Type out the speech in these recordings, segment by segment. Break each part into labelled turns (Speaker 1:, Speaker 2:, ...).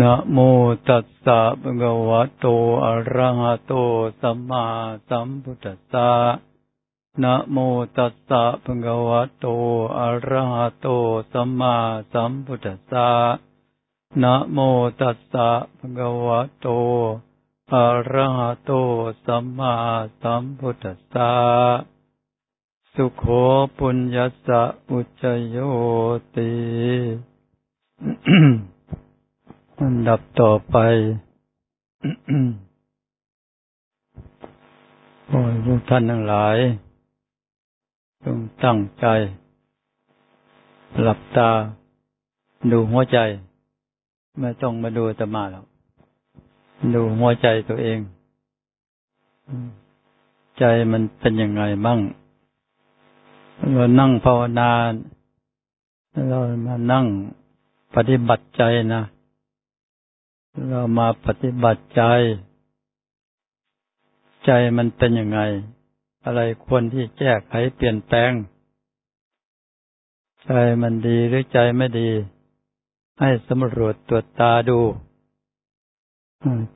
Speaker 1: นะโมตัสสะภะคะวะโต อะระหะโต สัมมาสัมพุทธัสสะนะโมตัสสะภะคะวะโต อะระหะโต สัมมาสัมพุทธัสสะนะโมตัสสะภะคะวะโต อะระหะโต สัมมาสัมพุทธัสสะสุโขปุญญสะอุจโยติ อันดับต่อไปขอทุกท่านทั้งหลาย จงตั้งใจ หลับตา ดูหัวใจ ไม่ต้องมาดูตมาแล้วดูหัวใจตัวเอง ใจมันเป็นยังไงบ้าง เรานั่งภาวนา เรามานั่งปฏิบัติใจนะ เรามาปฏิบัติใจ ใจมันเป็นยังไง อะไรควรที่แก้ไขเปลี่ยนแปลง ใจมันดีหรือใจไม่ดี ให้สำรวจตรวจตาดู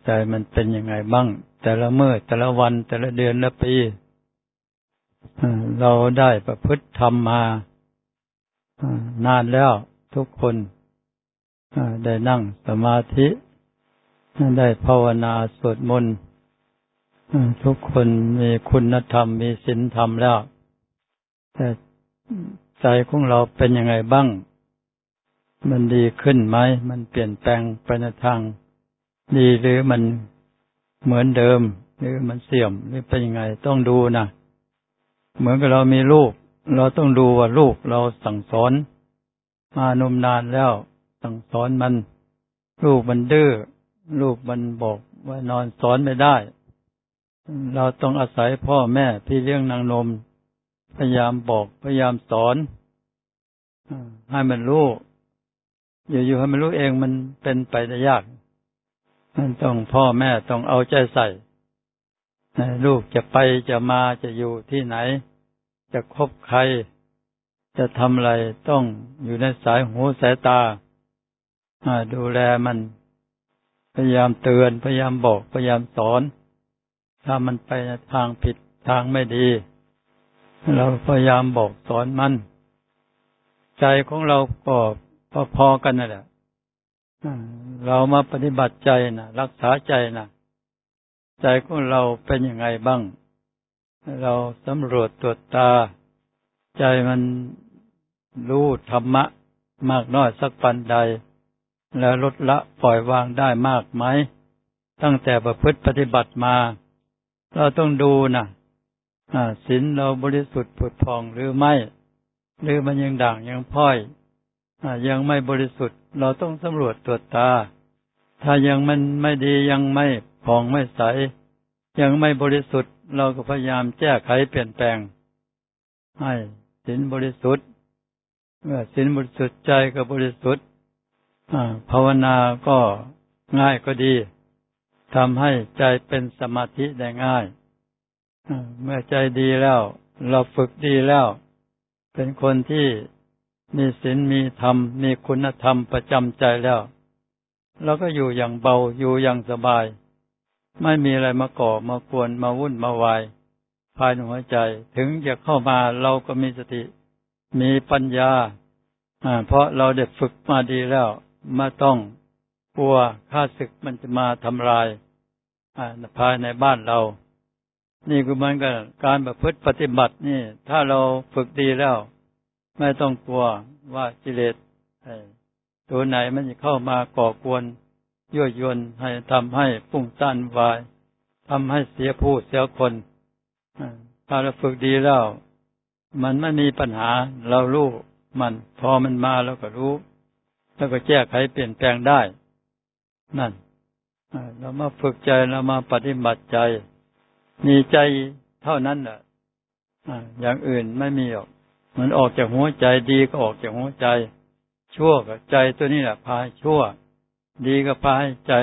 Speaker 1: ใจมันเป็นยังไงบ้าง แต่ละเมื่อแต่ละวันแต่ละเดือนละปีเราได้ประพฤติธรรมมานานแล้วทุกคนได้นั่งสมาธิ ได้ภาวนาสวดมนต์ทุกคนมีคุณธรรมมีศีลธรรมแล้ว แต่ใจของเราเป็นยังไงบ้าง มันดีขึ้นไหม มันเปลี่ยนแปลงไปในทาง ดีหรือมันเหมือนเดิม หรือมันเสื่อมหรือเป็นยังไงต้องดูนะเหมือนกับเรามีลูก เราต้องดูว่าลูกเราสั่งสอน มานมนานแล้ว สั่งสอนมัน ลูกมันดื้อ ลูกมันบอกว่านอนสอนไม่ได้ เราต้องอาศัยพ่อแม่พี่เลี้ยงนางนม พยายามบอกพยายามสอนให้มันรู้อยู่ๆให้มันรู้เองมันเป็นไปได้ยากมันต้องพ่อแม่ต้องเอาใจใส่ลูกจะไปจะมาจะอยู่ที่ไหน จะคบใคร จะทำอะไรต้องอยู่ในสายหูสายตาดูแลมัน พยายามเตือน พยายามบอก พยายามสอน ถ้ามันไปทางผิดทางไม่ดี เราพยายามบอกสอนมัน ใจของเราก็พอๆกันนั่นแหละเรามาปฏิบัติใจนะรักษาใจนะใจของเราเป็นยังไงบ้าง เราสำรวจตรวจตา ใจมันรู้ธรรมะ มากน้อยสักปันใด แล้วลดละปล่อยวางได้มากไหม ตั้งแต่ประพฤติปฏิบัติมา เราต้องดูนะศีลเราบริสุทธิ์ผุดพองหรือไม่ หรือมันยังด่างยังพ้อยอยังไม่บริสุทธิ์ เราต้องสำรวจตรวจตา ถ้ายังมันไม่ดียังไม่พองไม่ใส ยังไม่บริสุทธิ์ เราก็พยายามแก้ไขเปลี่ยนแปลง ให้ศีลบริสุทธิ์เมื่อศีลบริสุทธิ์ใจก็บริสุทธิ์ ภาวนาก็ง่ายก็ดีทำให้ใจเป็นสมาธิได้ง่ายเมื่อใจดีแล้ว เราฝึกดีแล้ว เป็นคนที่มีศีลมีธรรม มีคุณธรรมประจำใจแล้วเราก็อยู่อย่างเบาอยู่อย่างสบาย ไม่มีอะไรมาก่อมากวนมาวุ่นมาวายภายในหัวใจ ถึงจะเข้ามาเราก็มีสติ มีปัญญาเพราะเราได้ฝึกมาดีแล้ว ไม่ต้องกลัวข้าศึกมันจะมาทำลายภายในบ้านเรา นี่คือมือนกันการประพฤติปฏิบัตินี่ ถ้าเราฝึกดีแล้ว ไม่ต้องกลัวว่ากิเลสตัวไหนมันจะเข้ามาก่อกวนยั่วยวนให้ทำให้ปุ่งต้านวายทำให้เสียผู้เสียคนถ้าเราฝึกดีแล้ว มันไม่มีปัญหาเรารู้มัน พอมันมาเราก็รู้ แล้วก็แก้ไขเปลี่ยนแปลงได้ นั่นเรามาฝึกใจเรามาปฏิบัติใจ มีใจเท่านั้นแหละอย่างอื่นไม่มีหรอก มันออกจากหัวใจดีก็ออกจากหัวใจ ชั่วกับใจตัวนี้แหละพาชั่ว ดีก็พาให้ใจ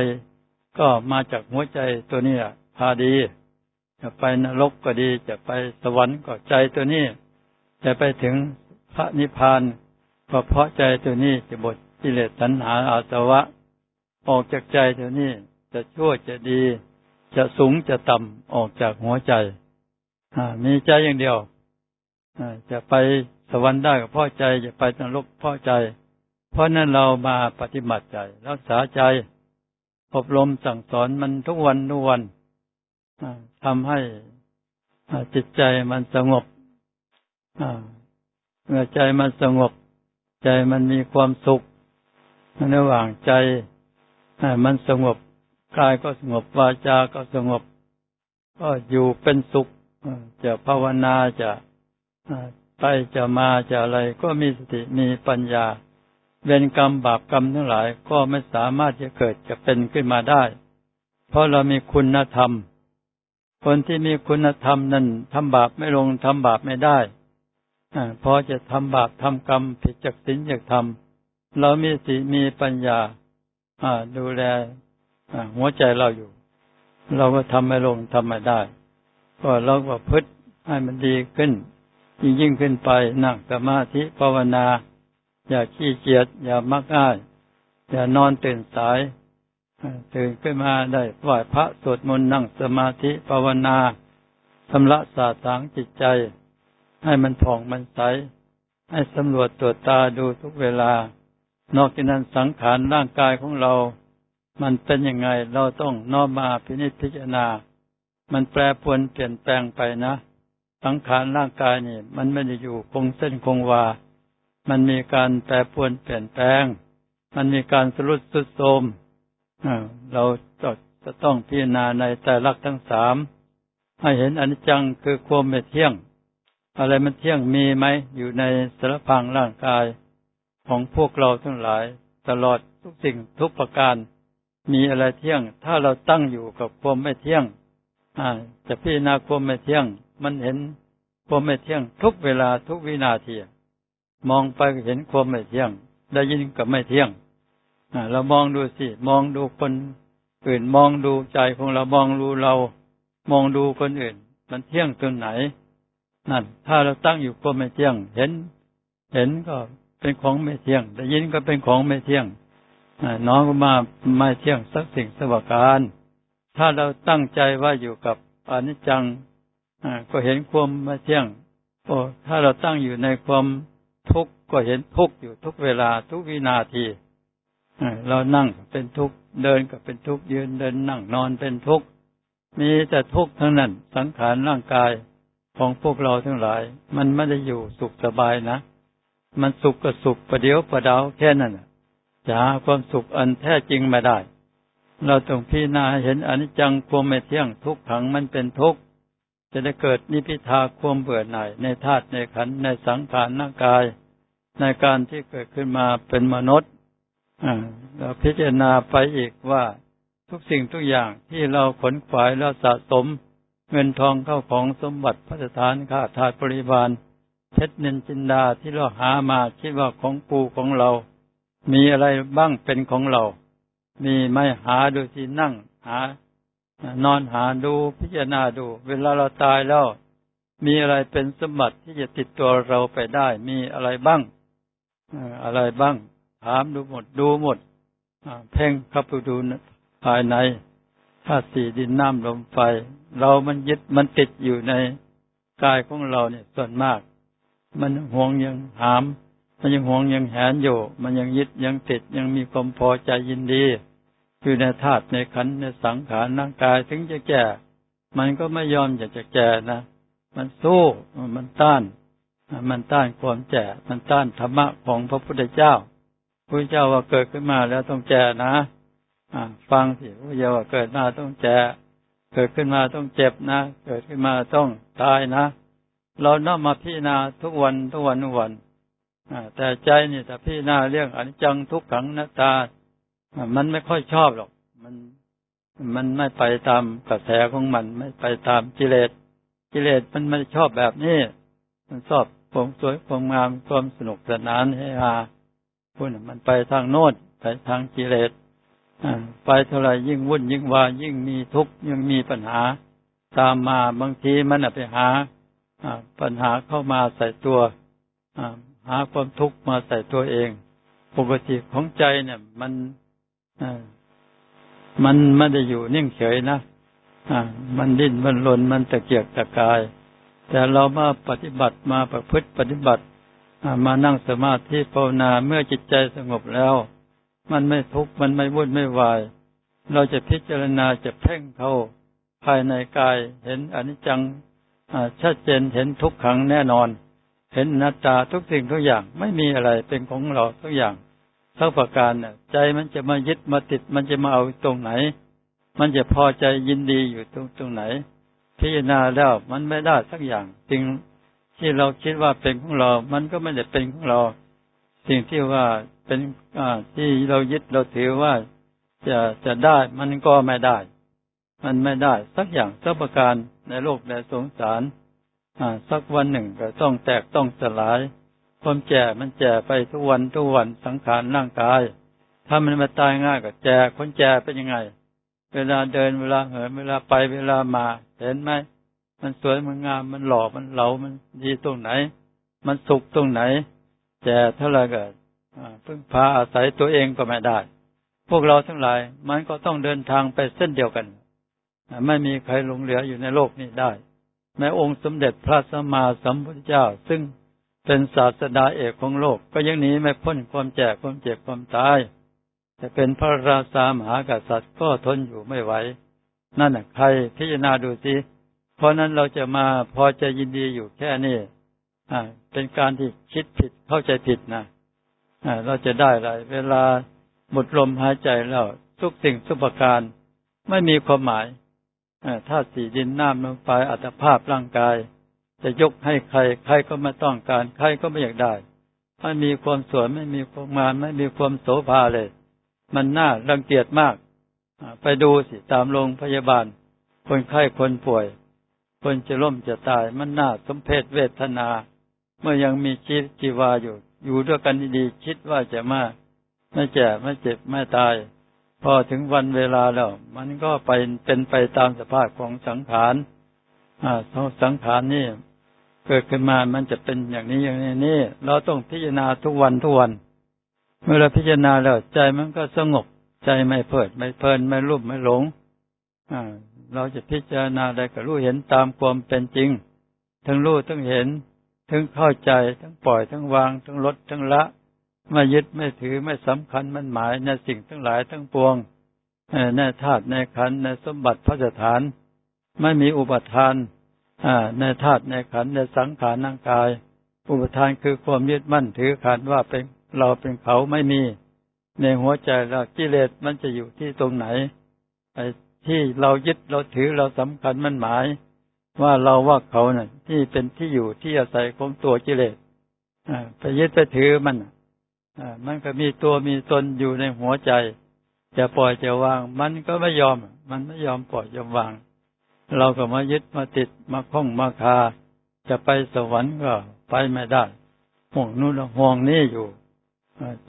Speaker 1: ก็มาจากหัวใจตัวนี้แหละพาดีจะไปนรกก็ดี จะไปสวรรค์ก็ใจตัวนี้ จะไปถึงพระนิพพานก็เพราะใจตัวนี้จะบด กิเลสตัณหาอาสวะ ออกจากใจเดี๋ยวนี้จะชั่วจะดี จะสูงจะต่ำออกจากหัวใจมีใจอย่างเดียวจะไปสวรรค์ได้ก็เพราะใจ จะไปนรกเพราะใจ เพราะนั้นเรามาปฏิบัติใจ รักษาใจ อบรมสั่งสอนมันทุกวันทุกวันทำให้จิตใจมันสงบเมื่อใจมันสงบ ใจมันมีความสุข ระหว่างใจมันสงบกายก็สงบวาจาก็สงบ ก็อยู่เป็นสุขจะภาวนาจะไปจะมาจะอะไร ก็มีสติมีปัญญา เวรกรรมบาปกรรมทั้งหลาย ก็ไม่สามารถจะเกิดจะเป็นขึ้นมาได้ เพราะเรามีคุณธรรม คนที่มีคุณธรรมนั้นทำบาปไม่ลงทำบาปไม่ได้พอจะทำบาปทำกรรมผิดจากศีลจากธรรม เรามีสติมีปัญญาดูแลหัวใจเราอยู่ เราก็ทำไม่ลงทำไม่ได้ ก็เราก็พึ่ให้มันดีขึ้น ยิ่งยิ่งขึ้นไปนั่งสมาธิภาวนา อย่าขี้เกียจอย่ามักง่ายอย่านอนตื่นสายตื่นขึ้นมาได้ไหว้พระสวดมนต์นั่งสมาธิภาวนาทำละสาสางจิตใจ ให้มันผ่องมันใส ให้สำรวจตรวจตาดูทุกเวลา นอกจากนั้นสังขารร่างกายของเรา มันเป็นยังไง เราต้องน้อมมาพินิจพิจารณา มันแปรปรวนเปลี่ยนแปลงไปนะ สังขารร่างกายนี่มันไม่ได้อยู่คงเส้นคงวา มันมีการแปรปรวนเปลี่ยนแปลง มันมีการสรุดสุดโทมเราจะต้องพิจารณาในแต่ลักทั้งสามให้เห็นอนิจจังคือความไม่เที่ยง อะไรมันเที่ยงมีไหมอยู่ในสารพังร่างกาย ของพวกเราทั้งหลาย ตลอดทุกสิ่งทุกประการ มีอะไรเที่ยง ถ้าเราตั้งอยู่กับความไม่เที่ยงจะพิจารณาความไม่เที่ยง มันเห็นความไม่เที่ยง ทุกเวลาทุกวินาทีมองไปเห็นความไม่เที่ยง ได้ยินกับไม่เที่ยงเรามองดูสิ มองดูคนอื่นมองดูใจของเรามองดูเรา มองดูคนอื่น มันเที่ยงตรงไหนนั่นถ้าเราตั้งอยู่ความไม่เที่ยง เห็น เห็นก็ เป็นของไม่เที่ยง ได้ยินก็เป็นของไม่เที่ยงน้องก็มาไม่เที่ยงสักสิ่งสวัการ ถ้าเราตั้งใจว่าอยู่กับอนิจจังก็เห็นความไม่เที่ยงโอ้ถ้าเราตั้งอยู่ในความทุกข์ก็เห็นทุกข์อยู่ทุกเวลาทุกวินาทีเรานั่งเป็นทุกข์เดินก็เป็นทุกข์ยืนเดินนั่งนอนเป็นทุกข์มีแต่ทุกข์ทั้งนั้นสังขารร่างกายของพวกเราทั้งหลาย มันไม่ได้อยู่สุขสบายนะ มันสุขก็สุขประเดียวประดาวแค่นั้นจะหาความสุขอันแท้จริงไม่ได้ เราต้องพิจารณาเห็นอนิจจังความไม่เที่ยงทุกขังมันเป็นทุกข์จะได้เกิดนิพิทาความเบื่อหน่ายในธาตุในขันในสังขารร่างกาย ในการที่เกิดขึ้นมาเป็นมนุษย์เราพิจารณาไปอีกว่าทุกสิ่งทุกอย่างที่เราขนขวายแล้วสะสม เงินทองเข้าของสมบัติพระสถานข้าทาสบริบาล เพชรเนินจินดาที่เราหามาคิดว่าของปูของเรา มีอะไรบ้างเป็นของเรา มีไม่หาดูที่นั่งหา นอนหาดูพิจารณาดู เวลาเราตายแล้ว มีอะไรเป็นสมบัติที่จะติดตัวเราไปได้ มีอะไรบ้างอะไรบ้าง ถามดูหมดดูหมดเพ่งเข้าไปดูภายในธาตุสี่ดินน้ำลมไฟ เรามันยึดมันติดอยู่ในกายของเราเนี่ยส่วนมาก มันห่วงยังหาม มันยังห่วงยังแหนอยู่ มันยังยึดยังติดยังมีความพอใจยินดี อยู่ในธาตุในขันในสังขารร่างกายถึงจะแก่ มันก็ไม่ยอมอยากจะแก่นะมันสู้มันต้านมันต้านความแก่มันต้านธรรมะของพระพุทธเจ้าพระเจ้าว่าเกิดขึ้นมาแล้วต้องแก่นะฟังสิพระเจ้าว่าเกิดมาต้องแก่เกิดขึ้นมาต้องเจ็บนะ เกิดขึ้นมาต้องตายนะ เราน้อมมาพิจารณาทุกวันทุกวันทุกวันแต่ใจนี่แต่พี่หน้าเรื่องอนิจจังทุกขังนัตตา มันไม่ค่อยชอบหรอก มันมันไม่ไปตามกระแสของมัน ไม่ไปตามกิเลสกิเลสมันไม่ชอบแบบนี้ มันชอบความสวยความงามความสนุกสนานให้ฮาพูดมันไปทางโน้นไปทางกิเลสไปเท่าไรยิ่งวุ่นยิ่งวายิ่งมีทุกข์ยิ่งมีปัญหา ตามมาบางทีมันไปหา ปัญหาเข้ามาใส่ตัวหาความทุกข์มาใส่ตัวเอง ปกติของใจเนี่ย มันมันไม่ได้อยู่นิ่งเฉยนะมันดิ้นมันรนมันตะเกียกตะกาย แต่เรามาปฏิบัติมาประพฤติปฏิบัติมานั่งสมาธิภาวนาเมื่อจิตใจสงบแล้ว มันไม่ทุกข์มันไม่วุ่นไม่วาย เราจะพิจารณาจะเพ่งเข้าภายในกายเห็นอนิจจัง ชัดเจนเห็นทุกขังแน่นอน เห็นนัตตาทุกสิ่งทุกอย่างไม่มีอะไรเป็นของเราทุกอย่างทั้งประการใจมันจะมายึดมาติด มันจะมาเอาตรงไหน มันจะพอใจยินดีอยู่ตรงตรงไหน พิจารณาแล้วมันไม่ได้สักอย่างสิ่งที่เราคิดว่าเป็นของเรา มันก็ไม่ได้เป็นของเรา สิ่งที่ว่าเป็นที่เรายึดเราถือว่าจะจะได้มันก็ไม่ได้ มันไม่ได้ สักอย่างสักประการในโลกในสงสารสักวันหนึ่งก็ต้องแตกต้องสลายความแก่มันแก่ไปทุกวันทุกวันสังขารร่างกาย ถ้ามันมาตายง่ายก็แก่คนแก่เป็นยังไง เวลาเดินเวลาเหินเวลาไปเวลามา เห็นไหมมันสวยมันงามมันหล่อมันเหลามันดีตรงไหน มันสุขตรงไหนแก่เท่าไรก็พึ่งพาอาศัยตัวเองก็ไม่ได้ พวกเราทั้งหลาย มันก็ต้องเดินทางไปเส้นเดียวกัน ไม่มีใครหลงเหลืออยู่ในโลกนี้ได้ แม้องค์สมเด็จพระสัมมาสัมพุทธเจ้า ซึ่งเป็นศาสดาเอกของโลก ก็ยังหนีไม่พ้นความแก่ความเจ็บความตายแต่เป็นพระราชามหากษัตริย์ก็ทนอยู่ไม่ไหว นั่นน่ะใครพิจารณาดูสิ เพราะนั้นเราจะมาพอใจยินดีอยู่แค่นี้อ่า เป็นการที่คิดผิดเข้าใจผิดนะอ่าเราจะได้อะไร เวลาหมดลมหายใจแล้วทุกสิ่งทุกประการ ไม่มีความหมาย ถ้าสี่ดินน้ำลมไฟอัตภาพร่างกาย จะยกให้ใคร ใครก็ไม่ต้องการ ใครก็ไม่อยากได้ไม่มีความสวยไม่มีความงานไม่มีความโสภาเลย มันน่ารังเกียจมาก ไปดูสิตามโรงพยาบาล คนไข้คนป่วย คนจะล้มจะตายมันน่าสมเพศเวทนา เมื่อยังมีชีวิตจีวาอยู่ อยู่ด้วยกันดีๆคิดว่าจะมาไม่แก่ไม่เจ็บไม่ตาย พอถึงวันเวลาแล้ว มันก็ไปเป็นไปตามสภาพของสังขารอ่าสังขารนี่เกิดขึ้นมามันจะเป็นอย่างนี้อย่างนี้นี่เราต้องพิจารณาทุกวันทุกวัน เมื่อเราพิจารณาแล้วใจมันก็สงบ ใจไม่เพิด ไม่เพลินไม่รูปไม่หลงอ่าเราจะพิจารณาอะไรก็รู้เห็นตามความเป็นจริง ทั้งรู้ทั้งเห็น ทั้งเข้าใจทั้งปล่อยทั้งวาง ทั้งลดทั้งละ ไม่ยึดไม่ถือไม่สำคัญมันหมายในสิ่งทั้งหลายทั้งปวงในธาตุในขันในสมบัติพระสถาน ไม่มีอุปทานในธาตุในขันในสังขารร่างกาย อุปทานคือความยึดมั่นถือขันว่าเป็นเราเป็นเขาไม่มี ในหัวใจเรากิเลสมันจะอยู่ที่ตรงไหนไอ้ที่เรายึดเราถือเราสำคัญมันหมาย ว่าเราว่าเขาเนะ่ะ ที่เป็นที่อยู่ที่อาศัยของตัวกิเลสไปยึดไปถือมัน มันก็มีตัวมีตนอยู่ในหัวใจ จะปล่อยจะวาง มันก็ไม่ยอม มันไม่ยอมปล่อยยอมวาง เราก็มายึดมาติดมาคล้องมาคา จะไปสวรรค์ก็ไปไม่ได้ห่วงนู่นห่วงนี่อยู่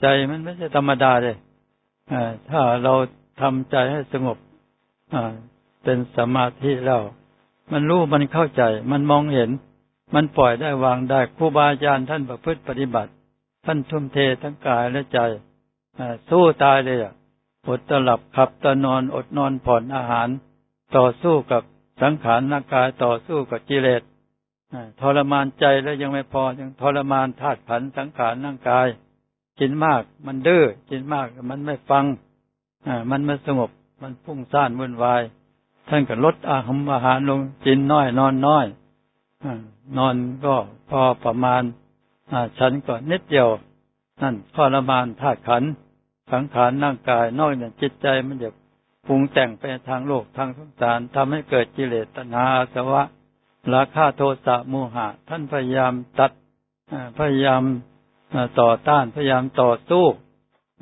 Speaker 1: ใจมันไม่ใช่ธรรมดาเลยถ้าเราทำใจให้สงบเป็นสมาธิแล้วมันรู้มันเข้าใจ มันมองเห็น มันปล่อยได้วางได้ครูบาอาจารย์ท่านประพฤติปฏิบัติ ท่านทุ่มเททั้งกายและใจสู้ตายเลยอะอดตลับขับตะนอนอดนอนผ่อนอาหาร ต่อสู้กับสังขารร่างกายต่อสู้กับกิเลสทรมานใจแล้วยังไม่พอยังทรมานธาตุขันสังขารร่างกาย กินมากมันดื้อกินมากมันไม่ฟังมันไม่สงบมันพุ่งซ่านวุ่นวาย ท่านก็ลดอาหารอาหารลงกินน้อยนอนน้อยนอนก็พอประมาณ ฉันก็นิดเดียว นั่นทรมานธาตุขันสังขารร่างกายน้อยเนี่ยจิตใจมันจะปรุงแต่งไปทางโลกทางสงสารทำให้เกิดกิเลสตัณหาสวะราคะโทสะโมหะ ท่านพยายามตัดพยายามต่อต้านพยายามต่อสู้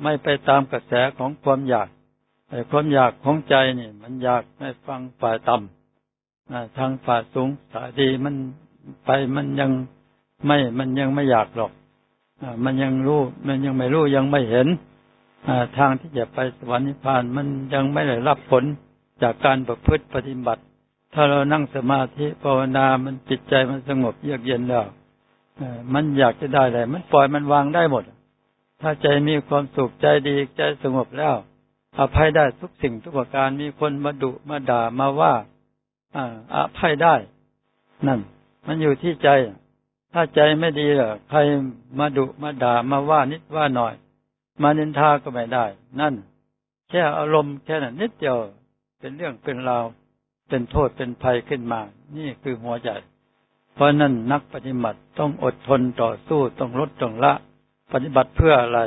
Speaker 1: ไม่ไปตามกระแสของความอยากแต่ความอยากของใจนี่มันอยากไม่ฟังฝ่ายต่ำทางฝ่ายสูงสายดีมันไปมันยัง ไม่ มันยังไม่อยากหรอกมันยังรู้ มันยังไม่รู้ยังไม่เห็นทางที่จะไปสวรรค์นิพพานมันยังไม่ได้รับผลจากการประพฤติปฏิบัติ ถ้าเรานั่งสมาธิภาวนา มันจิตใจมันสงบเยือกเย็นแล้วมันอยากจะได้อะไรมันปล่อยมันวางได้หมด ถ้าใจมีความสุขใจดีใจสงบแล้วอภัยได้ทุกสิ่งทุกประการมีคนมาดุมาด่ามาว่า อ่าอภัยได้ นั่น มันอยู่ที่ใจ ถ้าใจไม่ดีล่ะ ใครมาดุมาด่ามาว่านิดว่าหน่อย มานินทาก็ไม่ได้ นั่น แค่อารมณ์แค่นั้นนิดเดียวเป็นเรื่องเป็นราวเป็นโทษเป็นภัยขึ้นมา นี่คือหัวใจ เพราะนั้นนักปฏิบัติต้องอดทนต่อสู้ต้องลดต้องละ ปฏิบัติเพื่ออะไร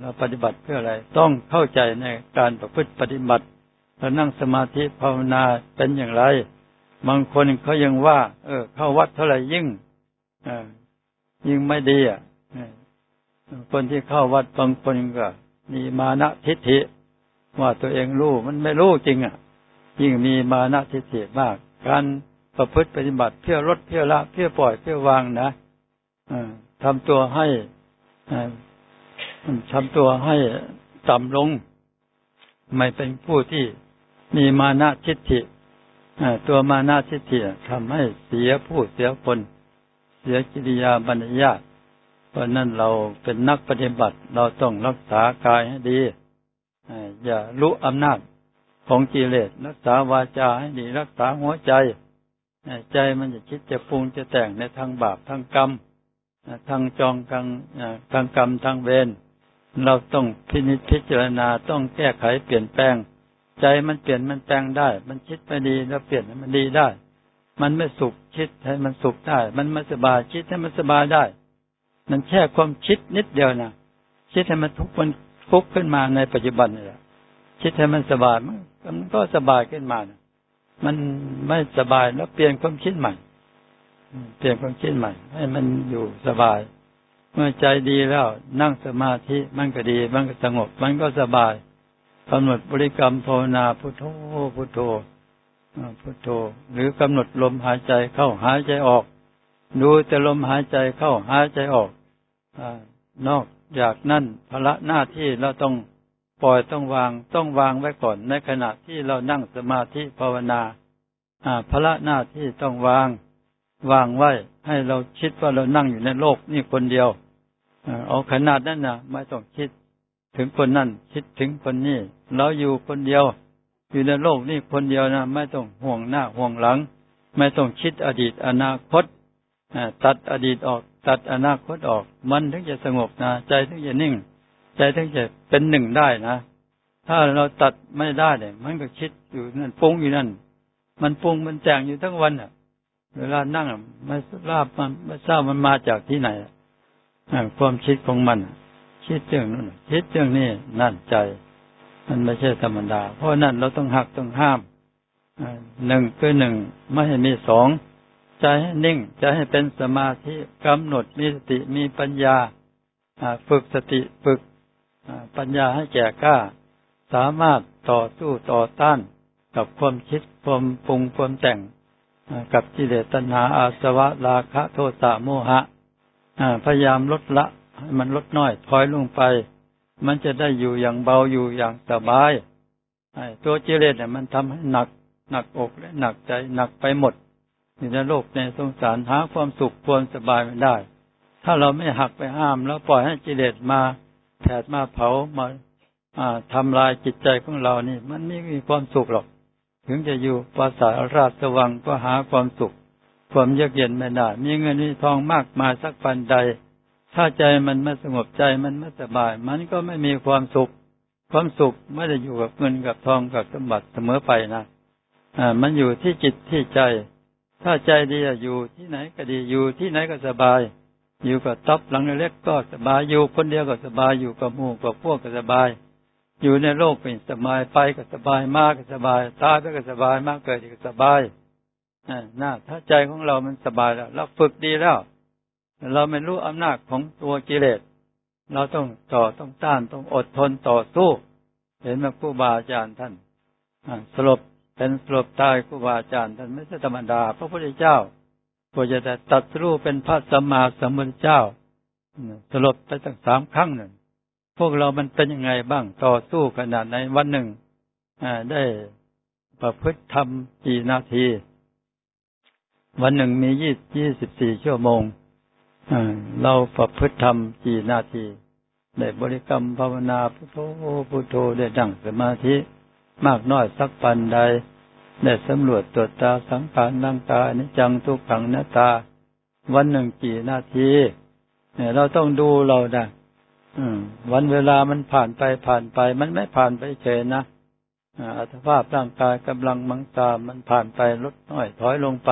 Speaker 1: เราปฏิบัติเพื่ออะไร ต้องเข้าใจในการประพฤติปฏิบัติเรานั่งสมาธิภาวนาเป็นอย่างไร บางคนเขายังว่า เออ เข้าวัดเท่าไหร่ยิ่ง ยิ่งไม่ดีอะคนที่เข้าวัดบางคนก็มีมานะทิฏฐิว่าตัวเองรู้มันไม่รู้จริงอะ ยิ่งมีมานะทิฏฐิมาก การประพฤติปฏิบัติเพื่อลดเพื่อละเพื่อปล่อยเพื่อวางนะทำตัวให้ทำตัวให้ต่ำลง ไม่เป็นผู้ที่มีมานะทิฏฐิตัวมานะทิฏฐิทำให้เสียผู้เสียคน เสียกิริยาบรรยาทเพราะนั้นเราเป็นนักปฏิบัติเราต้องรักษากายให้ดีอย่ารู้อำนาจของกิเลสรักษาวาจาให้ดีรักษาหัวใจ ใจมันจะคิดจะปรุงจะแต่งในทางบาปทางกรรมทางจองทางทางกรรมทางเวรเราต้องพินิจพิจารณาต้องแก้ไขเปลี่ยนแปลง ใจมันเปลี่ยนมันแปลงได้ มันคิดไม่ดีแล้วเปลี่ยนมันดีได้ มันไม่สุขคิดให้มันสุขได้ มันไม่สบายคิดให้มันสบายได้ มันแค่ความคิดนิดเดียวนะคิดให้มันทุกมันทุกขึ้นมาในปัจจุบันนี่แหละคิดให้มันสบายมันก็สบายขึ้นมานะมันไม่สบายแล้วเปลี่ยนความคิดใหม่เปลี่ยนความคิดใหม่ ให้มันอยู่สบาย เมื่อใจดีแล้วนั่งสมาธิมันก็ดี มันก็สงบ มันก็สบายกำหนดบริกรรมภาวนาพุทโธพุทโธ พุทโธหรือกำหนดลมหายใจเข้าหายใจออก ดูแต่ลมหายใจเข้าหายใจออกอนอกจากนั้นภาระหน้าที่เราต้องปล่อยต้องวางต้องวางไว้ก่อนในขณะที่เรานั่งสมาธิภาวนาภาระหน้าที่ต้องวาง วางไว้ ให้เราคิดว่าเรานั่งอยู่ในโลกนี่คนเดียวเอาขนาดนั้นนะไม่ต้องคิดถึงคนนั่นคิดถึงคนนี้เราอยู่คนเดียว อยู่ในโลกนี่คนเดียวนะไม่ต้องห่วงหน้าห่วงหลัง ไม่ต้องคิดอดีตอนาคตตัดอดีตออกตัดอนาคตออก มันถึงจะสงบนะใจถึงจะนิ่ง ใจถึงจะเป็นหนึ่งได้นะถ้าเราตัดไม่ได้เนี่ยมันก็คิดอยู่นั่นปุ้งอยู่นั่น มันปุ้งมันแจงอยู่ทั้งวันอะ เวลานั่งไม่ทราบมันไม่ทราบมันมาจากที่ไหนความคิดของมัน คิดเรื่องนั้นคิดเรื่องนี้นั่นใจ มันไม่ใช่ธรรมดา เพราะนั่นเราต้องหักต้องห้ามหนึ่งคือหนึ่งไม่ให้มีสองใจให้นิ่งใจให้เป็นสมาธิกำหนดมีสติมีปัญญาฝึกสติฝึกปัญญาให้แก่กล้า สามารถต่อสู้ต่อต้านกับความคิดความปรุงความแต่งกับกิเลสตัณหาอาสวะราคะโทสะโมหะพยายามลดละให้มันลดน้อยถอยลงไป มันจะได้อยู่อย่างเบาอยู่อย่างสบายตัวกิเลสเนี่ยมันทำให้หนัก หนักอกและหนักใจหนักไปหมดอยู่ในโลกในสงสารหาความสุขความสบายไม่ได้ ถ้าเราไม่หักไปห้าม แล้วปล่อยให้กิเลสมาแผดมาเผามาทำลายจิตใจของเรานี่ มันไม่มีความสุขหรอก ถึงจะอยู่ปราสาทราชวังก็หาความสุข ความเยือกเย็นไม่ได้มีเงินมีทองมากมายสักปันใด ถ้าใจมันไม่สงบใจมันไม่สบาย มันก็ไม่มีความสุข ความสุขไม่ได้อยู่กับเงินกับทองกับสมบัติเสมอไปนะอ่า มันอยู่ที่จิตที่ใจ ถ้าใจดีอยู่ที่ไหนก็ดีอยู่ที่ไหนก็สบาย อยู่กับต๊อบหลังเล็กก็สบายอยู่คนเดียวก็สบายอยู่กับหมู่กับพวกก็สบาย อยู่ในโลกเป็นสบายไปก็สบายมากก็สบายตายไปก็สบายมากเกิดก็สบายน่าถ้าใจของเรามันสบายแล้วเราฝึกดีแล้ว เราไม่รู้อำนาจของตัวกิเลส เราต้องต่อต้องต้านต้องอดทนต่อสู้ เห็นไหมครูบาอาจารย์ท่านสลบเป็นสลบตายครูบาอาจารย์ท่านไม่ใช่ธรรมดา พระพุทธเจ้ากว่าจะตัดสู้เป็นพระสัมมาสัมพุทธเจ้าสลบไปตั้งสามครั้งหนึ่ง พวกเรามันเป็นยังไงบ้างต่อสู้ขนาดไหนวันหนึ่งได้ประพฤติทำกี่นาที วันหนึ่งมียี่ยี่สิบสี่ชั่วโมง เราประพฤติทำกี่นาทีได้บริกรรมภาวนาพุทโธพุทโธได้ดั่งสมาธิมากน้อยสักปันใดได้สำรวจตรวจตาสังขารนังตาอนิจังทุกขังนาตา วันหนึ่งกี่นาทีเนี่ยเราต้องดูเราได้วันเวลามันผ่านไปผ่านไป มันไม่ผ่านไปเฉยนะอัตภาพร่างกายกำลังมังตามันผ่านไปลดน้อยถอยลงไป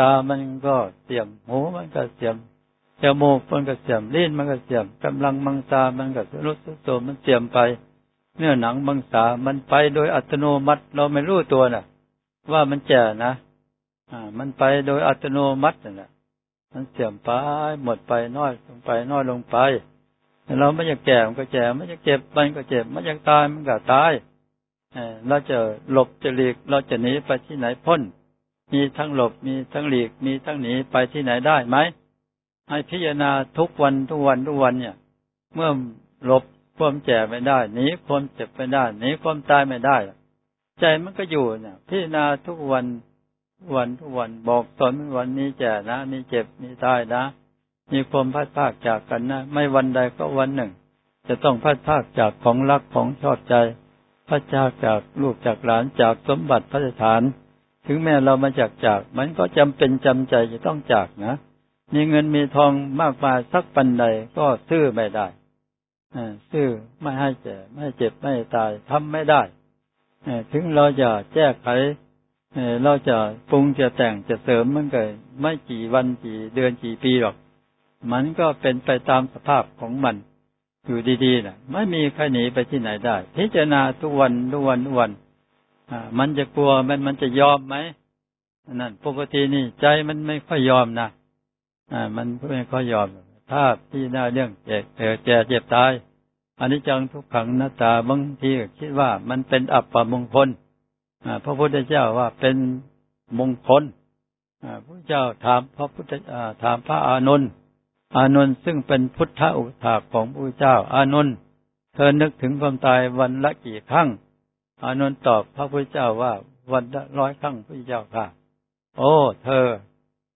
Speaker 1: ตามันก็เสียม หูมันก็เสียมจมูกมันก็เสียมลิ้นมันก็เสียมกำลังมังตามันก็รุดโทมมันเสียมไป เนื้อหนังมังสามันไปโดยอัตโนมัติ เราไม่รู้ตัวน่ะ ว่ามันแก่นะ อ่า มันไปโดยอัตโนมัติน่ะ มันเสื่อมไปหมดไปน้อยลงไปน้อยลงไปเราไม่อยากแก่มันก็แก่ไม่อยากเจ็บมันก็เจ็บไม่อยากตายมันก็ตายเราจะหลบจะหลีกเราจะหนีไปที่ไหนพ้น มีทั้งหลบมีทั้งหลีกมีทั้งหนีไปที่ไหนได้ไหมให้พิจารณาทุกวันทุกวันทุกวันเนี่ย เมื่อหลบความแก่ไม่ได้หนีความเจ็บไม่ได้หนีความตายไม่ได้ ใจมันก็อยู่เนี่ยพิจารณาทุกวันวันทุกวันบอกตนวันนี้แก่นะมีเจ็บมีตายนะมีความพัดภาคจากกันนะไม่วันใดก็วันหนึ่ง จะต้องพัดภาคจากของรักของชอบใจพัดจากจากลูกจากหลานจากสมบัติพระสถาน ถึงแม้เรามาจากจาก มันก็จำเป็นจำใจจะต้องจากนะ มีเงินมีทองมากมายสักปันใดก็ซื้อไม่ได้ซื้อไม่ให้เจ็บไม่เจ็บไม่ตายทำไม่ได้ถึงเราจะแก้ไขเราจะปรุงจะแต่งจะเสริมมันก็ไม่กี่วันกี่เดือนกี่ปีหรอก มันก็เป็นไปตามสภาพของมัน อยู่ดีๆนะไม่มีใครหนีไปที่ไหนได้ พิจารณาทุกวันทุกวันทุกวันอ่า มันจะกลัวมันมันจะยอมไหมนั่นปกตินี่ใจมันไม่ค่อยยอมนะอ่า มันไม่ค่อยยอมถ้าพี่หน้าเรื่องเจ็บแก่เจ็บตายอันนี้จังทุกขังหน้าตาบางทีคิดว่ามันเป็นอัปปมงคลพระพุทธเจ้าว่าเป็นมงคลพระเจ้าถามพระพุทธถามพระอานนท์อานนท์ซึ่งเป็นพุทธอุทาของพระเจ้าอานนท์เธอนึกถึงความตายวันละกี่ครั้ง อานนท์ตอบพระพุทธเจ้าว่าวันละร้อยครั้งพระเจ้าค่ะ โอ้ เธอ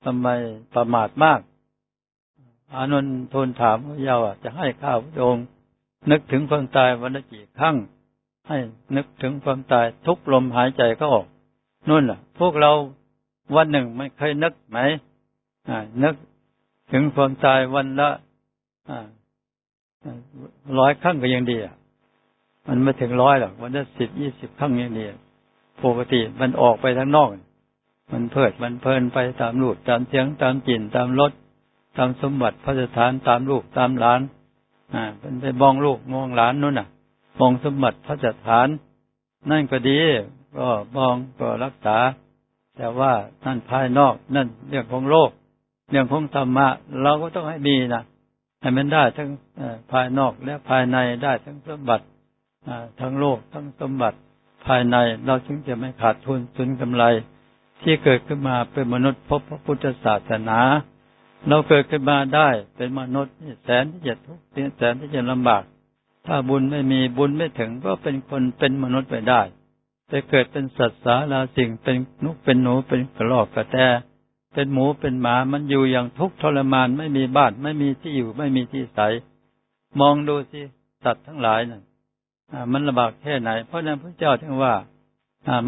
Speaker 1: ทำไมประมาทมาก อานนท์ทูลถามพระเจ้าจะให้ข้าวพระองค์นึกถึงความตายวันละกี่ครั้งให้นึกถึงความตายทุกลมหายใจก็ออกนู่นล่ะ พวกเราวันหนึ่งไม่เคยนึกไหมนึกถึงความตายวันละร้อยครั้งก็ยังดีอะ มันไม่ถึงร้อยหรอกวันละสิบยี่สิบครั้งยังดีปกติมันออกไปทางนอก มันเพิดมันเพลินไปตามรูปตามเสียงตามกลิ่นตามรสตามสมบัติพระสถานตามลูกตามหลาน อ่าเป็นไปมองลูกมองหลานนู่นน่ะ มองสมบัติพระจัดฐาน นั่นก็ดี ก็มองก็รักษา แต่ว่านั่นภายนอกนั่นเรื่องของโลก เรื่องของธรรมะ เราก็ต้องให้มีนะให้มันได้ทั้งภายนอกและภายในได้ทั้งสมบัติ ทั้งโลกทั้งสมบัติภายในเราจึงจะไม่ขาดทุนทุนกำไร ที่เกิดขึ้นมาเป็นมนุษย์พบพระพุทธศาสนา เราเกิดขึ้นมาได้เป็นมนุษย์แสนที่จะทุกข์แสนที่จะลำบาก ถ้าบุญไม่มีบุญไม่ถึงก็เป็นคนเป็นมนุษย์ไปได้แต่เกิดเป็นสัตว์สาราสิ่งเป็นนกเป็นหนูเป็นกระรอกกระแตเป็นหมูเป็นหมามันอยู่อย่างทุกข์ทรมานไม่มีบ้านไม่มีที่อยู่ไม่มีที่ใสมองดูสิสัตว์ทั้งหลายนะ่ะ มันลำบากแค่ไหน เพราะนั้นพระเจ้าถึงว่า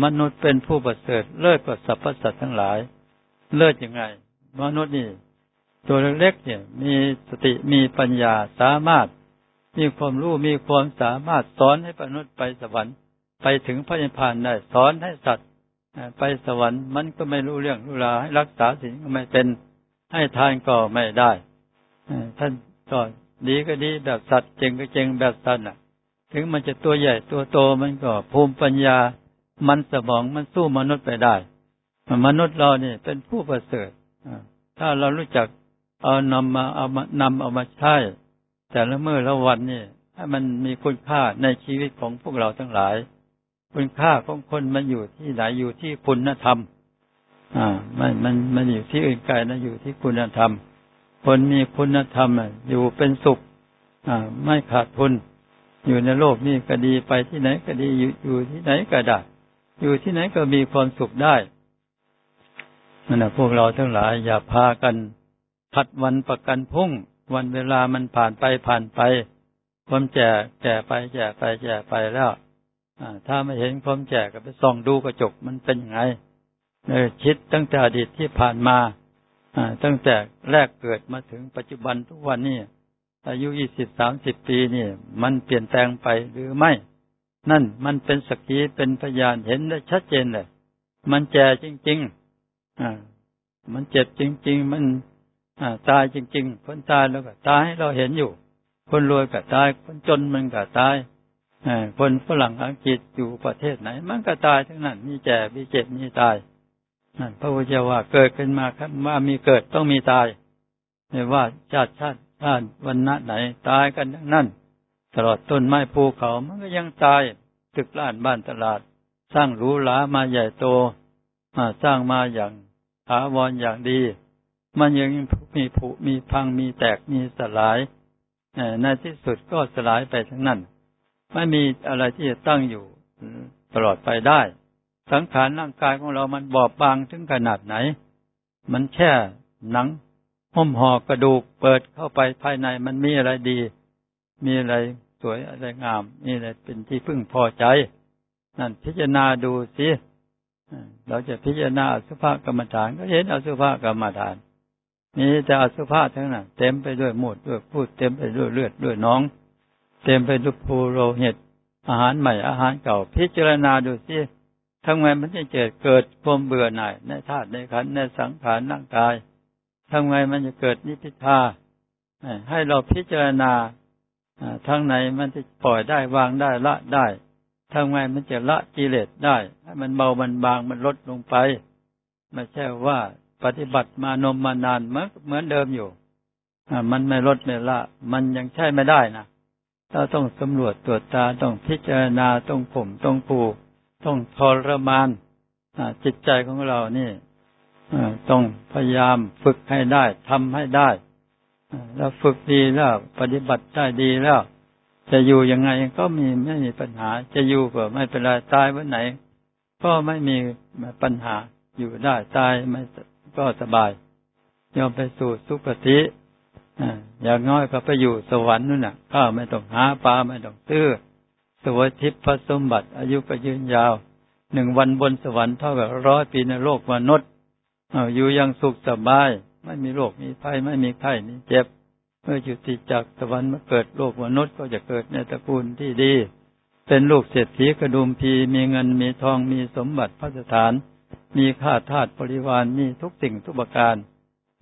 Speaker 1: มนุษย์เป็นผู้ประเสริฐเลิศกว่าสรรพสัตว์ทั้งหลาย เลิศยังไง มนุษย์นี่ ตัวเล็กๆเนี่ย มีสติมีปัญญาสามารถ มีความรู้มีความสามารถสอนให้มนุษย์ไปสวรรค์ไปถึงพระนิพพานได้สอนให้สัตว์ไปสวรรค์มันก็ไม่รู้เรื่องรู้ราวให้รักษาสิ่งก็ไม่เป็นให้ทานก็ไม่ได้ท่านก็ดีก็ดีแบบสัตว์เจงก็เจงแบบสัตว์น่ะ ถึงมันจะตัวใหญ่ตัวโตมันก็ภูมิปัญญา มันสมองมันสู้มนุษย์ไปได้ มนุษย์เราเนี่ยเป็นผู้ประเสริฐถ้าเรารู้จักเอานำมาเอามานำเอามาใช้ แต่ละเมื่อละวันนี่ให้มันมีคุณค่าในชีวิตของพวกเราทั้งหลาย คุณค่าของคนมันอยู่ที่ไหนอยู่ที่คุณธรรม อ่า มันมันมันอยู่ที่อื่นไกลนะอยู่ที่คุณธรรม คนมีคุณธรรมอยู่เป็นสุข อ่า ไม่ขาดทุน อยู่ในโลกนี้ก็ดีไปที่ไหนก็ดีอยู่ที่ไหนก็ได้ อยู่ที่ไหนก็มีความสุขได้นั่นแหะพวกเราทั้งหลายอย่าพากันผัดวันประกันพุ่ง วันเวลามันผ่านไปผ่านไป ความแก่แก่ไปแก่ไปแก่ไปแล้วถ้าไม่เห็นความแก่ก็ไปส่องดูกระจกมันเป็นยังไงเออคิดตั้งแต่อดีตที่ผ่านมาตั้งแต่แรกเกิดมาถึงปัจจุบันทุกวันนี้ อายุยี่สิบสามสิบปีนี่มันเปลี่ยนแปลงไปหรือไม่ นั่นมันเป็นสกีเป็นพยานเห็นได้ชัดเจนเลย มันแก่จริงๆอ่ามันเจ็บจริง ๆ มันอ่าตายจริงๆคนตายแล้วก็ตายให้เราเห็นอยู่ คนรวยก็ตาย คนจนมันก็ตายคนฝรั่งอังกฤษอยู่ประเทศไหน มันก็ตายทั้งนั้น มีแก่มีเจ็บมีตายนั่นพระพุทธเจ้าว่าเกิดขึ้นมาครับว่ามีเกิดต้องมีตายไม่ว่าชาติชาติ ชาติวันณะไหนตายกันทั้งนั้นตลอดต้นไม้ภูเขามันก็ยังตายตึกล้านบ้านตลาด สร้างหรูหรามาใหญ่โตมาสร้างมาอย่างถาวรอย่างดี มันยังมีผุมีพังมีแตกมีสลายในที่สุดก็สลายไปทั้งนั้น ไม่มีอะไรที่จะตั้งอยู่ตลอดไปได้ สังขารร่างกายของเรามันบอบบางถึงขนาดไหน มันแค่หนัง ห่มห่อกระดูกเปิดเข้าไปภายในมันมีอะไรดี มีอะไรสวยอะไรงามมีอะไรเป็นที่พึ่งพอใจ นั่นพิจารณาดูสิเราจะพิจารณาอสุภกรรมฐาน ก็เห็นอสุภกรรมฐานมีแต่อสุภะทั้งนั้นเต็มไปด้วยหมดด้วยพูดเต็มไปด้วยเลือดด้วยน้อง เต็มไปด้วยภูโรหิตอาหารใหม่อาหารเก่า พิจารณาดูสิทำไมมันจะเกิดเกิดความเบื่อหน่ายในธาตุในขันในสังขารร่างกาย ทำไงมันจะเกิดนิพพิทาให้เราพิจารณาทางไหนมันจะปล่อยได้วางได้ละได้ทำไงมันจะละกิเลสได้ ให้มันเบามันบางมันลดลงไปไม่ใช่ว่าปฏิบัติมานมมานานเหมือนเหมือนเดิมอยู่มันไม่ลดไม่ละ มันยังใช่ไม่ได้นะเราต้องสำรวจตรวจตาต้องพิจารณาต้องผมต้องปู ต้องทรมานจิตใจของเรานี่ ต้องพยายามฝึกให้ได้ทำให้ได้ แล้วฝึกดีแล้ว ปฏิบัติได้ดีแล้ว จะอยู่ยังไงก็มีไม่มีปัญหา จะอยู่ก็ไม่เป็นไรตายวันไหน ก็ไม่มีปัญหาอยู่ได้ตายไม่ก็สบายยอมไปสู่สุคติอย่างน้อยก็ไปอยู่สวรรค์นู่นน่ะข้าไม่ต้องหาปลาไม่ต้องตื้อสวยทิพย์พระสมบัติ อายุก็ยืนยาวหนึ่งวันบนสวรรค์เท่ากับร้อยปีในโลกมนุษย์ อยู่ยังสุขสบาย ไม่มีโรคมีภัยไม่มีไข้นี่เจ็บ เมื่อจุติจากสวรรค์มาเกิดโลกมนุษย์ก็จะเกิดในตระกูลที่ดี เป็นลูกเศรษฐีกระดุมพีมีเงินมีทองมีสมบัติพระสถาน มีข้าทาสบริวารมีทุกสิ่งทุกประการ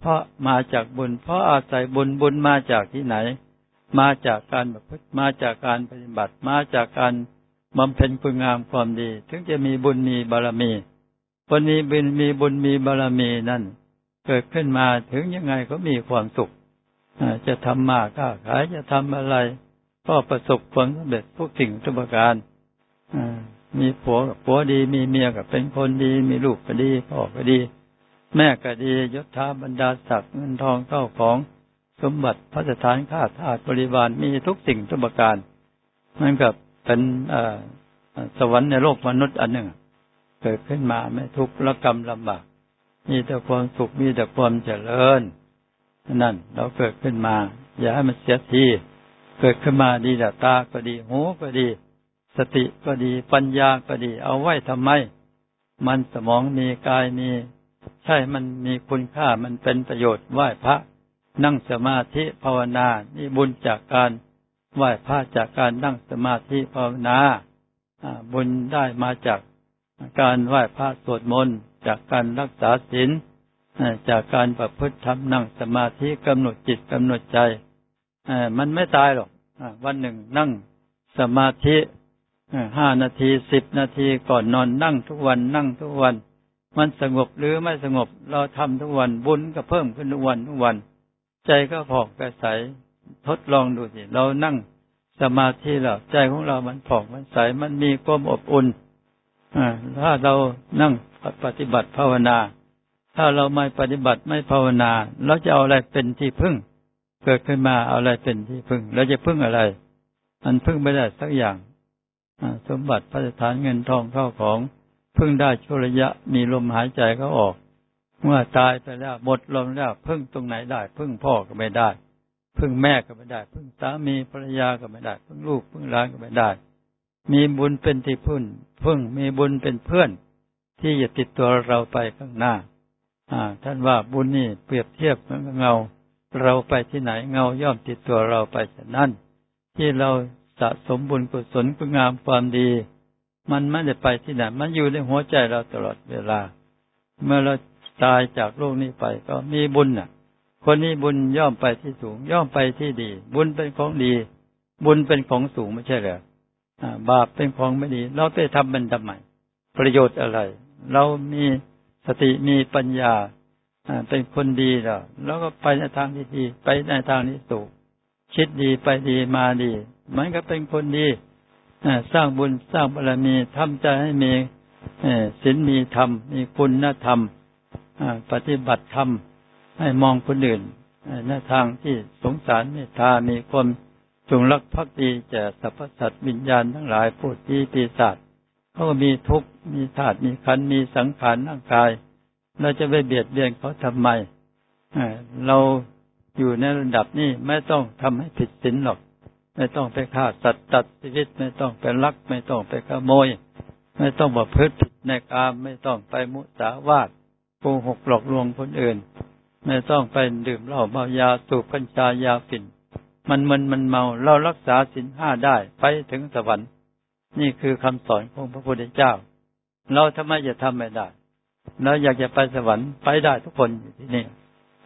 Speaker 1: เพราะมาจากบุญ เพราะอาศัยบุญบุญมาจากที่ไหน มาจากการประพฤติมาจากการปฏิบัติมาจากการบำเพ็ญคุณงามความดี ถึงจะมีบุญมีบารมี คนนี้บุญมีบุญมีบารมีนั่น เกิดขึ้นมาถึงยังไงก็มีความสุขจะทำมาค้าขายจะทำอะไร ก็ประสบผลสำเร็จทุกสิ่งทุกประการมีผัวกับผัวดี มีเมียกับเป็นคนดี มีลูกก็ดีพ่อก็ดี แม่ก็ดียศถาบรรดาศักดิ์เงินทองเข้าของสมบัติพระสถานข้าทาสบริวารมีทุกสิ่งทุกประการมันกับเป็นสวรรค์ในโลกมนุษย์อันหนึ่ง เกิดขึ้นมาไม่ทุกข์ละกรรมลำบากมีแต่ความสุขมีแต่ความเจริญนั่น เราเกิดขึ้นมา อย่าให้มันเสียทีเกิดขึ้นมาดีแต่ตาก็ดีหูก็ดี สติก็ดีปัญญาก็ดี เอาไว้ทำไม มันสมองมีกายมี ใช่มันมีคุณค่ามันเป็นประโยชน์ไหว้พระ นั่งสมาธิภาวนา นี่บุญจากการไหว้พระจากการนั่งสมาธิภาวนาบุญได้มาจาก การไหว้พระสวดมนต์จากการรักษาศีลจากการประพฤติธรรมนั่งสมาธิกำหนดจิตกำหนดใจมันไม่ตายหรอกวันหนึ่งนั่งสมาธิห้านาทีสิบนาทีก่อนนอนนั่งทุกวันนั่งทุกวัน มันสงบหรือไม่สงบ เราทำทุกวันบุญก็เพิ่มขึ้นทุกวันทุกวัน ใจก็ผ่องกระใสทดลองดูสิเรานั่งสมาธิแล้วใจของเรามันผ่องมันใสมันมีความอบอุ่น ถ้าเรานั่งปฏิบัติภาวนา ถ้าเราไม่ปฏิบัติไม่ภาวนาเราจะเอาอะไรเป็นที่พึ่ง เกิดขึ้นมาเอาอะไรเป็นที่พึ่งเราจะพึ่งอะไรมันพึ่งไม่ได้สักอย่างสมบัติพระสถานเงินทองเข้าของ พึ่งได้ชั่วระยะมีลมหายใจก็ออก เมื่อตายไปแล้วหมดลมแล้วพึ่งตรงไหนได้ พึ่งพ่อก็ไม่ได้ พึ่งแม่ก็ไม่ได้ พึ่งสามีภรรยาก็ไม่ได้ พึ่งลูกพึ่งหลานก็ไม่ได้ มีบุญเป็นที่พึ่งพึ่งมีบุญเป็นเพื่อน ที่จะติดตัวเราไปข้างหน้า อ่า ท่านว่าบุญนี่เปรียบเทียบเหมือนเงา เราไปที่ไหนเงาย่อมติดตัวเราไปฉะนั้น ที่เราสะสมบุญกุศลคุณงามความดี มันไม่ได้ไปที่ไหนมันอยู่ในหัวใจเราตลอดเวลา เมื่อเราตายจากโลกนี้ไปก็มีบุญน่ะ คนนี้บุญย่อมไปที่สูง ย่อมไปที่ดี บุญเป็นของดี บุญเป็นของสูงไม่ใช่เหรอ บาปเป็นของไม่ดี เราไปทำมันทำไมประโยชน์อะไร เรามีสติมีปัญญาเป็นคนดีแล้วเราก็ไปในทางที่ดีไปในทางที่สูงคิดดีไปดีมาดีมันก็เป็นคนดีสร้างบุญสร้างบารมีทำใจให้มีศีลมีธรรม มีคุณธรรมปฏิบัติธรรม ให้มองคนอื่นในทางที่สงสารเมตตามีความ จงรักภักดีแก่สรรพสัตว์วิญญาณทั้งหลายผู้ที่ปีศาจเขาก็มีทุกข์มีธาตุมีขันมีสังขารร่างกาย เราจะไปเบียดเบียนเขาทำไมเราอยู่ในระดับนี้ไม่ต้องทำให้ผิดศีลหรอก ไม่ต้องไปฆ่าสัตว์ตัดชีวิตไม่ต้องไปลัก ไม่ต้องไปขโมย ไม่ต้องบอกพืชผิดในกามไม่ต้องไปมุสาวาทโกหกหลอกลวงคนอื่น ไม่ต้องไปดื่มเหล้าเมายาสูบกัญชายาฝิ่น มันมันมันเมาเรารักษาสินห้าได้ไปถึงสวรรค์ นี่คือคำสอนของพระพุทธเจ้า เราทำไมจะทำไม่ได้เราอยากจะไปสวรรค์ไปได้ทุกคนอยู่ที่นี่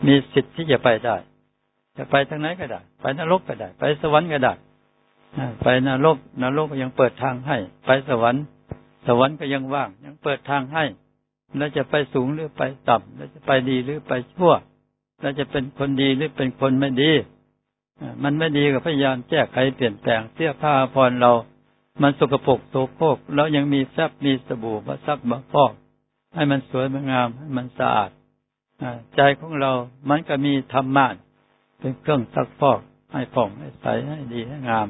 Speaker 1: มีสิทธิ์ที่จะไปได้ จะไปทางไหนก็ได้ ไปนรกก็ได้ ไปสวรรค์ก็ได้ไปนรกนรกก็ยังเปิดทางให้ ไปสวรรค์ สวรรค์ก็ยังว่าง ยังเปิดทางให้เราจะไปสูงหรือไปต่ำเราจะไปดีหรือไปชั่วเราจะเป็นคนดีหรือเป็นคนไม่ดี มันไม่ดีก็พยายามแก้ไขเปลี่ยนแปลงเสื้อผ้าพรเรา มันสกปรกโสโครกแล้วยังมีแซบมีสบู่มาซับมาฟอก ให้มันสวยมันงามให้มันสะอาดใจของเรา มันก็มีธรรมะเป็นเครื่องซักฟอกให้ผ่องให้ใสให้ดีให้งาม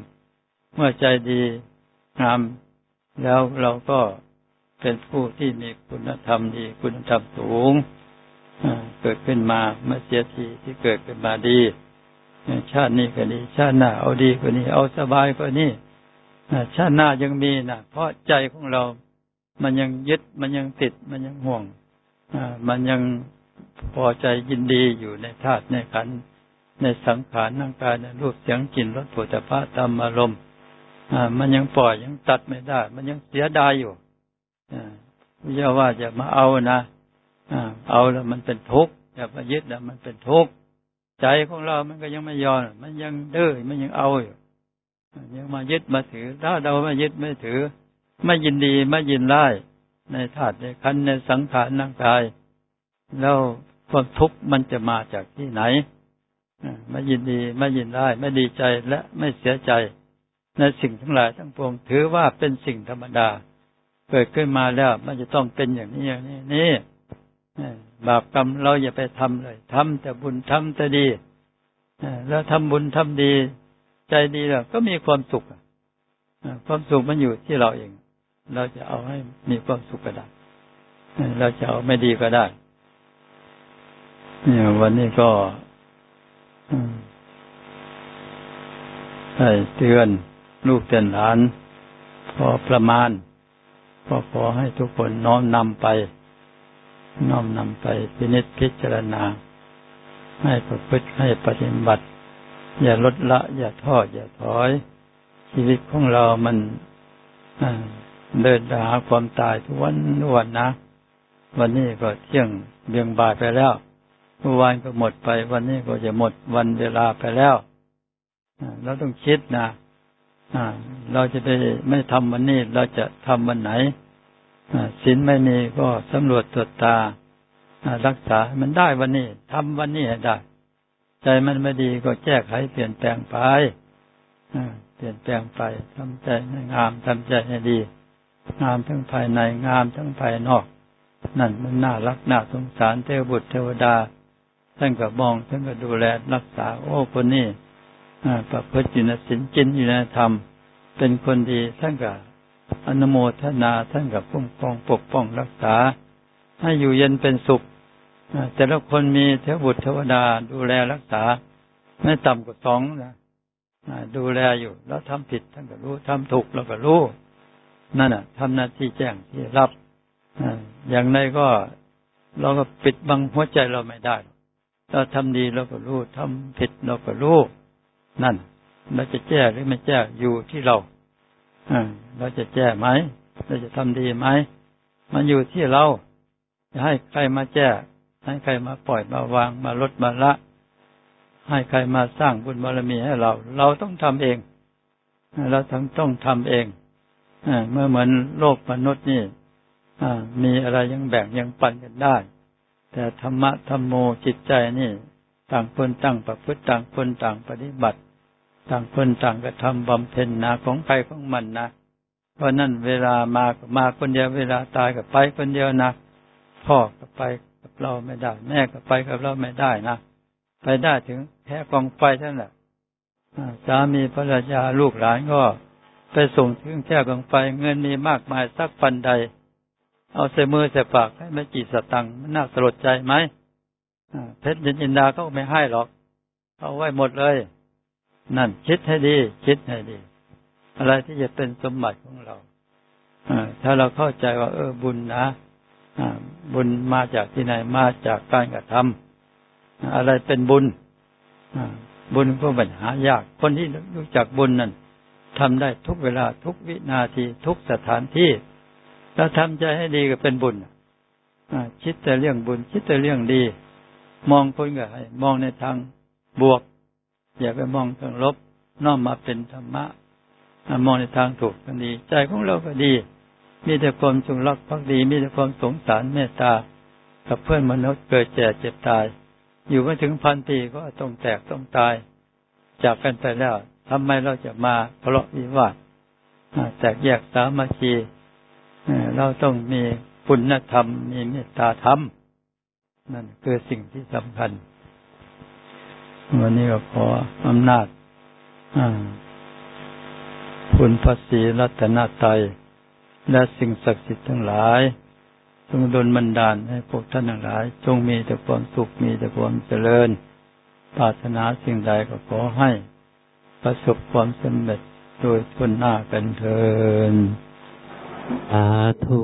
Speaker 1: เมื่อใจดีงามแล้วเราก็เป็นผู้ที่มีคุณธรรมดีคุณธรรมสูงเกิดขึ้นมาเมื่อเสียทีที่เกิดขึ้นมาดี ชาตินี้ก็ดี ชาติหน้าเอาดีกว่านี้ เอาสบายกว่านี้ชาติหน้ายังมีนะเพราะใจของเรา มันยังยึดมันยังติดมันยังห่วงมันยังพอใจยินดีอยู่ในธาตุในขันในสังขารนั่งกายในรูปเสียงกลิ่นรสผลิตภัณฑ์ธรรมอารมณ์มันยังปล่อยยังตัดไม่ได้ มันยังเสียดายอยู่พระเจ้าว่าจะมาเอานะเอาแล้วมันเป็นทุกข์อย่ามายึดแล้วมันเป็นทุกข์ ใจของเรามันก็ยังไม่ยอมมันยังดื้อมันยังเอาอยู่ยังมายึดมาถือ ถ้าเราไม่ยึดไม่ถือ ไม่ยินดีไม่ยินไล่ในธาตุในขันในสังขารร่างกาย แล้วความทุกข์มันจะมาจากที่ไหนไม่ยินดีไม่ยินไล่ไม่ดีใจและไม่เสียใจ ในสิ่งทั้งหลายทั้งปวงถือว่าเป็นสิ่งธรรมดา เกิดขึ้นมาแล้วมันจะต้องเป็นอย่างนี้อย่างนี้นี่ บาปกรรมเราอย่าไปทำเลยทำแต่บุญทำแต่ดีแล้วทำบุญทำดี ใจดีแล้วก็มีความสุขความสุขมันอยู่ที่เราเอง เราจะเอาให้มีความสุขก็ได้เราจะเอาไม่ดีก็ได้เนี่ยวันนี้ก็ให้เตือนลูกเตือนหลาน พอประมาณ ก็ขอให้ทุกคนน้อมนำไป น้อมนำไปพินิจพิจารณา ให้ประพฤติให้ปฏิบัติ อย่าลดละ อย่าทอดอย่าถอย ชีวิตของเรามันเดินหาความตายทุกวันทุกวันนะ วันนี้ก็เที่ยงเบียงบ่ายไปแล้วเมื่อวานก็หมดไป วันนี้ก็จะหมดวันเวลาไปแล้วเราต้องคิดนะเราจะไปไม่ทำวันนี้ เราจะทำวันไหน ศีลไม่มีก็สำรวจตรวจตารักษา มันได้วันนี้ทำวันนี้ให้ได้ ใจมันไม่ดีก็แก้ไขเปลี่ยนแปลงไปเปลี่ยนแปลงไปทำใจให้งามทำใจให้ดี งามทั้งภายในงามทั้งภายนอก นั่นมันน่ารักน่าสงสารเทวบุตรเทวดาท่านก็มองท่านก็ดูแลรักษา โอ้คนนี้ประพฤติอยู่ในศีลกินอยู่ในธรรม เป็นคนดีท่านก็ อนุโมทนาท่านกับพุ่งป้องปกป้องรักษา ให้อยู่เย็นเป็นสุขแต่ละคนมีเทวบุตรเทวดาดูแลรักษา ไม่ต่ำกว่าสองนะดูแลอยู่ แล้วทำผิดท่านก็รู้ทำถูกเราก็รู้ นั่นน่ะทำหน้าที่แจ้งที่รับอย่างไรก็เราก็ปิดบังหัวใจเราไม่ได้เราทำดีเราก็รู้ทำผิดเราก็รู้ นั่นเราจะแก้หรือไม่แก้อยู่ที่เรา เราจะแก้ไหม เราจะทำดีไหม มันอยู่ที่เราจะให้ใครมาแก้ให้ใครมาปล่อยมาวางมาลดมาละ ให้ใครมาสร้างบุญบารมีให้เรา เราต้องทำเอง เราต้งต้องทำเองเมื่อเหมือนโลกมนุษย์นี่มีอะไรยังแบ่งยังปันกันได้ แต่ธรรมะธรรมโมจิตใจนี่ ต่างคนต่างประพฤติต่างคนต่างปฏิบัติ ต่างคนต่างกระทำบำเพ็ญนะของใครของมันนะเพราะนั่นเวลามาก็มาคนเดียวเวลาตายก็ไปคนเดียวนะพ่อก็ไปกับเราไม่ได้ แม่ก็ไปกับเราไม่ได้นะไปได้ถึงแค่กองไฟเท่านั้นแหละสามีภรรยาลูกหลานก็ไปส่งถึงแค่กองไฟเงินมีมากมายสักปันใด เอาใส่มือใส่ปากให้ไม่กี่สตังค์มันน่าสลดใจไหมเพชรยินดาเขาไม่ให้หรอก เอาไว้หมดเลย นั่นคิดให้ดี คิดให้ดี อะไรที่จะเป็นสมบัติของเราถ้าเราเข้าใจว่า เออบุญนะบุญมาจากที่ไหนมาจากการกระทำอะไรเป็นบุญบุญก็ปัญหายาก คนที่รู้จักบุญนั่นทำได้ทุกเวลาทุกวินาทีทุกสถานที่ถ้าทำใจให้ดีก็เป็นบุญคิดแต่เรื่องบุญ คิดแต่เรื่องดี มองคนก็ให้ มองในทางบวก อย่าไปมองทางลบน้อมมาเป็นธรรมะมองในทางถูกก็ดี ใจของเราก็ดี มีแต่ความจงรักภักดี มีแต่ความสงสารเมตตา กับเพื่อนมนุษย์เกิดแก่เจ็บตาย อยู่มาถึงพันปีก็ต้องแตกต้องตาย จากกันไปแล้วทำไมเราจะมาทะเลาะวิวาทแตกแยกสามัคคีเราต้องมีคุณธรรม มีเมตตาธรรม นั่นคือสิ่งที่สำคัญ วันนี้ก็ขออำนาจคุณพระศรีรัตนตรัยและสิ่งศักดิ์สิทธิ์ทั้งหลายจงดลบันดาลให้พวกท่านทั้งหลาย จงมีแต่ความสุขมีแต่ความเจริญปรารถนาสิ่งใดก็ขอให้ ประสบความสำเร็จโดยทุนหน้ากันเทิน
Speaker 2: สาธุ